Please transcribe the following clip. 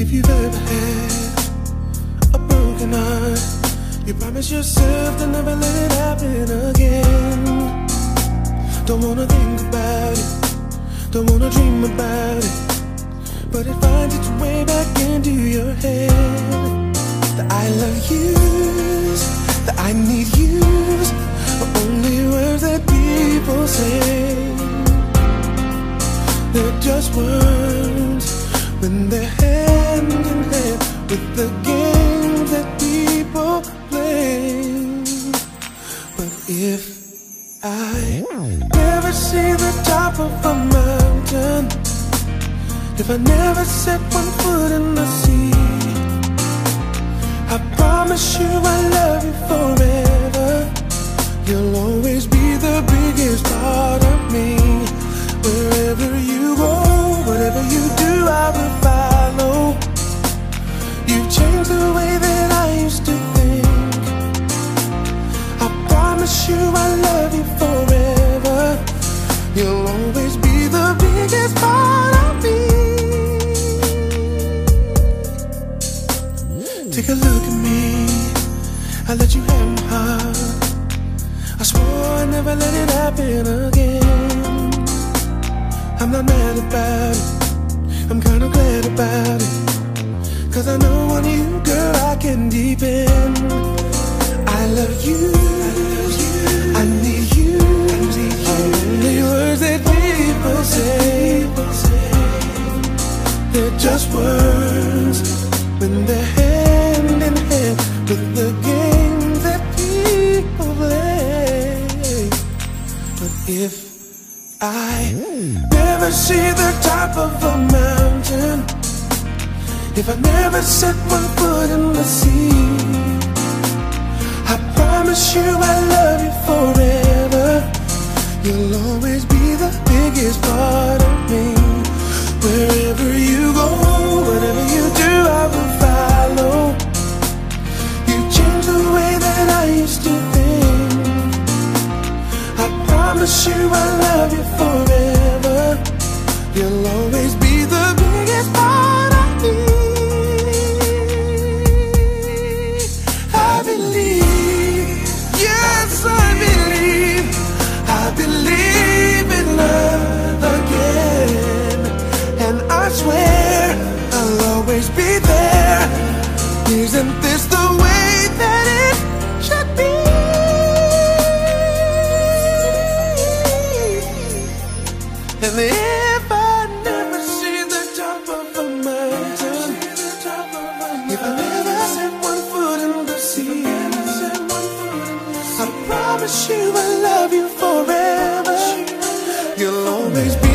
If you've ever had a broken heart, you promise yourself to never let it happen again. Don't wanna think about it, don't wanna dream about it, but it finds its way back into your head. The I love yous, the I need yous, are only words that people say. They're just words when they're hand in hand with the game that people play. But if I never see the top of a mountain, if I never set one foot in the sea, never let it happen again. I'm not mad about it. I'm kinda glad about it. Cause I know on you, girl, I can depend. I love you. I need you. Only words that people say. They're just words when they're hand in hand with the games if I never see the top of a mountain, if I never set one foot in the sea, I promise you I love you forever. You'll always be the biggest part of me. Wherever you go, whatever you do, I will follow. You changed the way that I used to promise you I love you forever. You'll always be the biggest part of me. I believe, yes, I believe, I believe in love again. And I swear I'll always be there. Isn't this the way And if I never see the top of a mountain, if I never set one foot in the sea, I promise you I love you forever. You'll always be